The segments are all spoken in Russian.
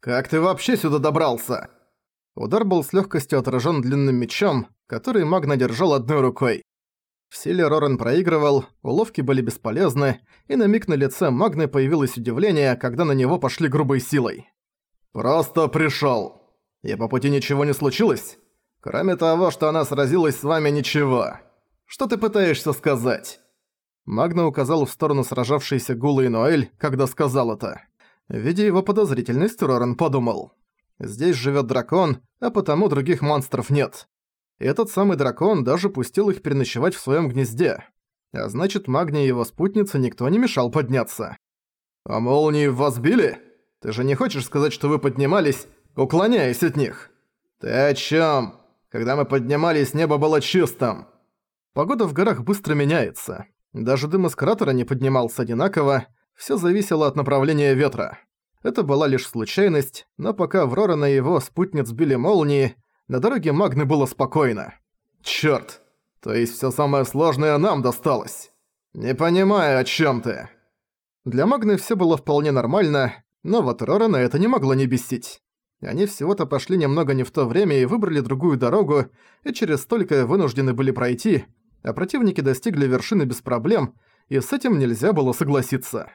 «Как ты вообще сюда добрался?» Удар был с легкостью отражен длинным мечом, который Магна держал одной рукой. В силе Рорен проигрывал, уловки были бесполезны, и на миг на лице Магны появилось удивление, когда на него пошли грубой силой. «Просто пришёл. И по пути ничего не случилось? Кроме того, что она сразилась с вами ничего. Что ты пытаешься сказать?» Магна указал в сторону сражавшейся Гулы и Ноэль, когда сказал это. Видя его подозрительность, Рорен подумал. Здесь живет дракон, а потому других монстров нет. Этот самый дракон даже пустил их переночевать в своем гнезде. А значит, Магне и его спутнице никто не мешал подняться. «А молнии вас били? Ты же не хочешь сказать, что вы поднимались, уклоняясь от них?» «Ты о чем? Когда мы поднимались, небо было чистым». Погода в горах быстро меняется. Даже дым из кратера не поднимался одинаково, все зависело от направления ветра. Это была лишь случайность, но пока Врорана и его спутниц били молнии, на дороге Магны было спокойно. Чёрт! То есть всё самое сложное нам досталось. Не понимаю, о чём ты. Для Магны всё было вполне нормально, но вот Рорана это не могло не бесить. Они всего-то пошли немного не в то время и выбрали другую дорогу, и через столько вынуждены были пройти, а противники достигли вершины без проблем, и с этим нельзя было согласиться.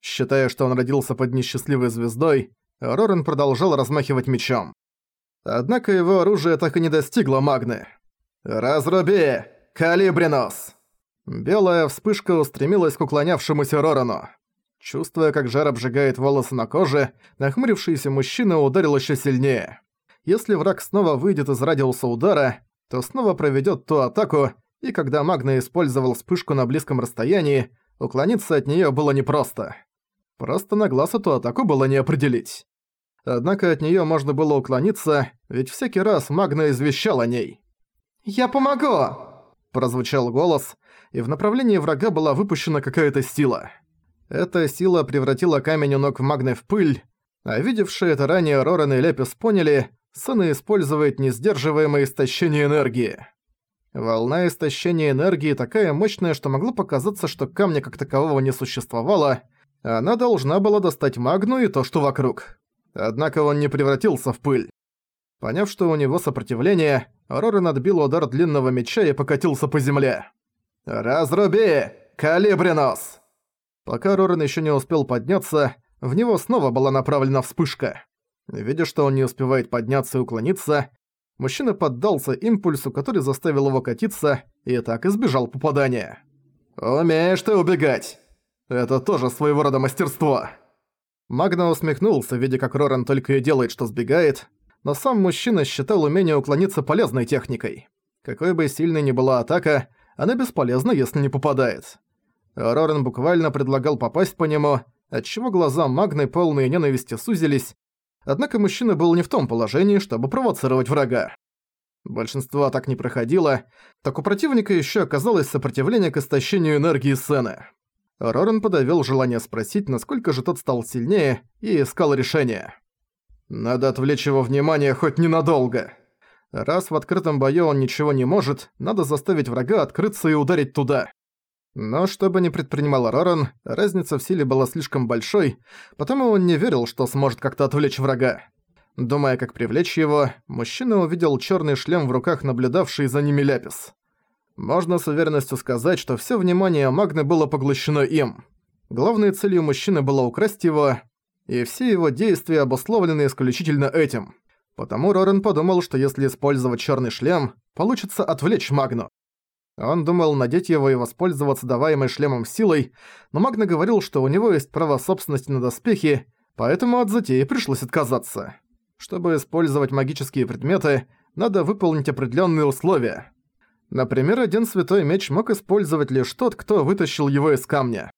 Считая, что он родился под несчастливой звездой, Рорен продолжал размахивать мечом. Однако его оружие так и не достигло Магны. «Разруби! Калибринос!» Белая вспышка устремилась к уклонявшемуся Рорану. Чувствуя, как жар обжигает волосы на коже, нахмурившийся мужчина ударил еще сильнее. Если враг снова выйдет из радиуса удара, то снова проведет ту атаку, и когда Магна использовал вспышку на близком расстоянии, уклониться от нее было непросто. Просто на глаз эту атаку было не определить. Однако от нее можно было уклониться, ведь всякий раз Магна извещал о ней. «Я помогу!» – прозвучал голос, и в направлении врага была выпущена какая-то сила. Эта сила превратила камень у ног Магны в пыль, а видевшие это ранее Роран и Лепис поняли, Сэна использует несдерживаемое истощение энергии. Волна истощения энергии такая мощная, что могло показаться, что камня как такового не существовало, она должна была достать Магну и то, что вокруг. Однако он не превратился в пыль. Поняв, что у него сопротивление, Рорен отбил удар длинного меча и покатился по земле. «Разруби! Калибринос!» Пока Рорен еще не успел подняться, в него снова была направлена вспышка. Видя, что он не успевает подняться и уклониться, мужчина поддался импульсу, который заставил его катиться, и так избежал попадания. «Умеешь ты убегать!» Это тоже своего рода мастерство. Магна усмехнулся, видя как Роран только и делает, что сбегает, но сам мужчина считал умение уклониться полезной техникой. Какой бы сильной ни была атака, она бесполезна, если не попадает. Роран буквально предлагал попасть по нему, отчего глаза Магны, полные ненависти, сузились, однако мужчина был не в том положении, чтобы провоцировать врага. Большинство атак не проходило, так у противника еще оказалось сопротивление к истощению энергии Сены. Рорен подавил желание спросить, насколько же тот стал сильнее, и искал решение. «Надо отвлечь его внимание хоть ненадолго. Раз в открытом бою он ничего не может, надо заставить врага открыться и ударить туда». Но что бы ни предпринимал Роран, разница в силе была слишком большой, потому он не верил, что сможет как-то отвлечь врага. Думая, как привлечь его, мужчина увидел черный шлем в руках наблюдавший за ними Ляпис. Можно с уверенностью сказать, что все внимание Магны было поглощено им. Главной целью мужчины было украсть его, и все его действия обусловлены исключительно этим. Потому Рорен подумал, что если использовать черный шлем, получится отвлечь Магну. Он думал надеть его и воспользоваться даваемой шлемом силой, но Магна говорил, что у него есть право собственности на доспехи, поэтому от затеи пришлось отказаться. Чтобы использовать магические предметы, надо выполнить определенные условия. Например, один святой меч мог использовать лишь тот, кто вытащил его из камня.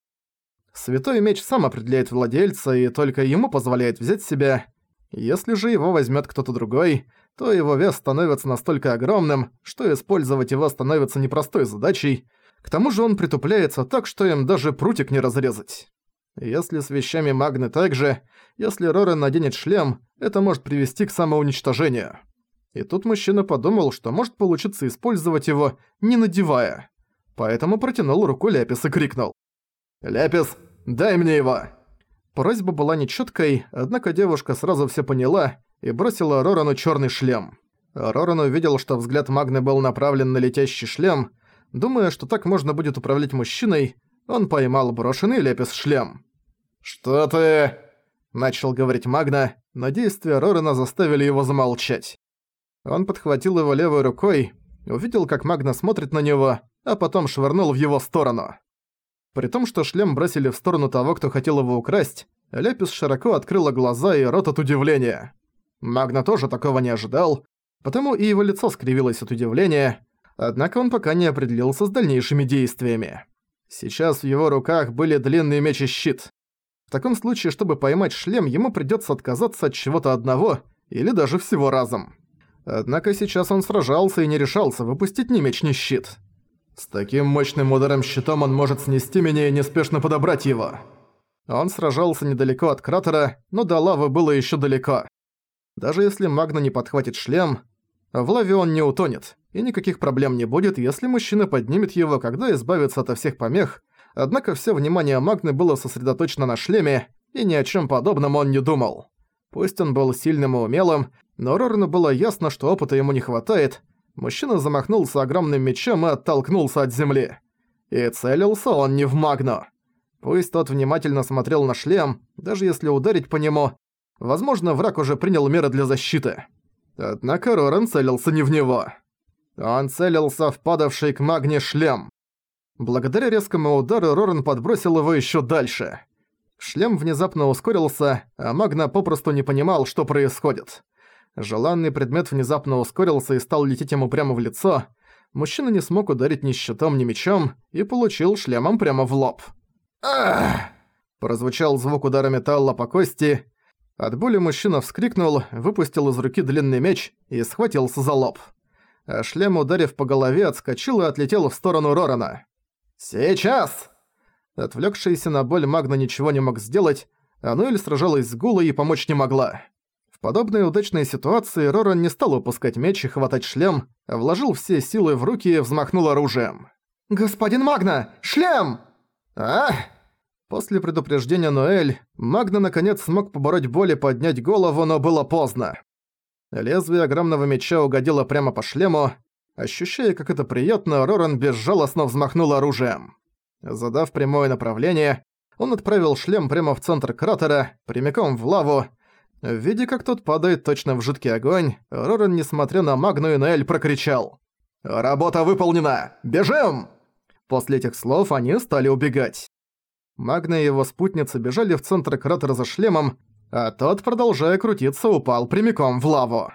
Святой меч сам определяет владельца и только ему позволяет взять себя. Если же его возьмет кто-то другой, то его вес становится настолько огромным, что использовать его становится непростой задачей, к тому же он притупляется так, что им даже прутик не разрезать. Если с вещами Магны также, если Рорен наденет шлем, это может привести к самоуничтожению. И тут мужчина подумал, что может получиться использовать его, не надевая. Поэтому протянул руку Ляпис и крикнул. «Ляпис, дай мне его!» Просьба была нечёткой, однако девушка сразу всё поняла и бросила Рорану чёрный шлем. Роран увидел, что взгляд Магны был направлен на летящий шлем. Думая, что так можно будет управлять мужчиной, он поймал брошенный Лепис шлем. «Что ты...» – начал говорить Магна, но действия Рорана заставили его замолчать. Он подхватил его левой рукой, увидел, как Магна смотрит на него, а потом швырнул в его сторону. При том, что шлем бросили в сторону того, кто хотел его украсть, Лепис широко открыла глаза и рот от удивления. Магна тоже такого не ожидал, потому и его лицо скривилось от удивления, однако он пока не определился с дальнейшими действиями. Сейчас в его руках были длинный меч и щит. В таком случае, чтобы поймать шлем, ему придётся отказаться от чего-то одного или даже всего разом. Однако сейчас он сражался и не решался выпустить ни меч, ни щит. С таким мощным ударом щитом он может снести меня и неспешно подобрать его. Он сражался недалеко от кратера, но до лавы было ещё далеко. Даже если Магна не подхватит шлем, в лаве он не утонет, и никаких проблем не будет, если мужчина поднимет его, когда избавится от всех помех, однако все внимание Магны было сосредоточено на шлеме, и ни о чем подобном он не думал. Пусть он был сильным и умелым, но Рорану было ясно, что опыта ему не хватает. Мужчина замахнулся огромным мечом и оттолкнулся от земли. И целился он не в Магну. Пусть тот внимательно смотрел на шлем, даже если ударить по нему, возможно, враг уже принял меры для защиты. Однако Роран целился не в него. Он целился в падавший к магне шлем. Благодаря резкому удару Роран подбросил его еще дальше. Шлем внезапно ускорился, а Магна попросту не понимал, что происходит. Желанный предмет внезапно ускорился и стал лететь ему прямо в лицо. Мужчина не смог ударить ни щитом, ни мечом и получил шлемом прямо в лоб. «Ах!» Прозвучал звук удара металла по кости, от боли мужчина вскрикнул, выпустил из руки длинный меч и схватился за лоб. А шлем, ударив по голове, отскочил и отлетел в сторону Рорана. «Сейчас!» Отвлёкшийся на боль Магна ничего не мог сделать, а Ноэль сражалась с Гулой и помочь не могла. Подобной удачной ситуации Роран не стал упускать меч и хватать шлем, вложил все силы в руки и взмахнул оружием. «Господин Магна! Шлем!» «А?» После предупреждения Ноэль, Магна наконец смог побороть боль и поднять голову, но было поздно. Лезвие огромного меча угодило прямо по шлему. Ощущая, как это приятно, Роран безжалостно взмахнул оружием. Задав прямое направление, он отправил шлем прямо в центр кратера, прямиком в лаву. Видя, как тот падает точно в жидкий огонь, Роран, несмотря на Магну и Ноэль, прокричал. «Работа выполнена! Бежим!» После этих слов они стали убегать. Магна и его спутница бежали в центр кратера за шлемом, а тот, продолжая крутиться, упал прямиком в лаву.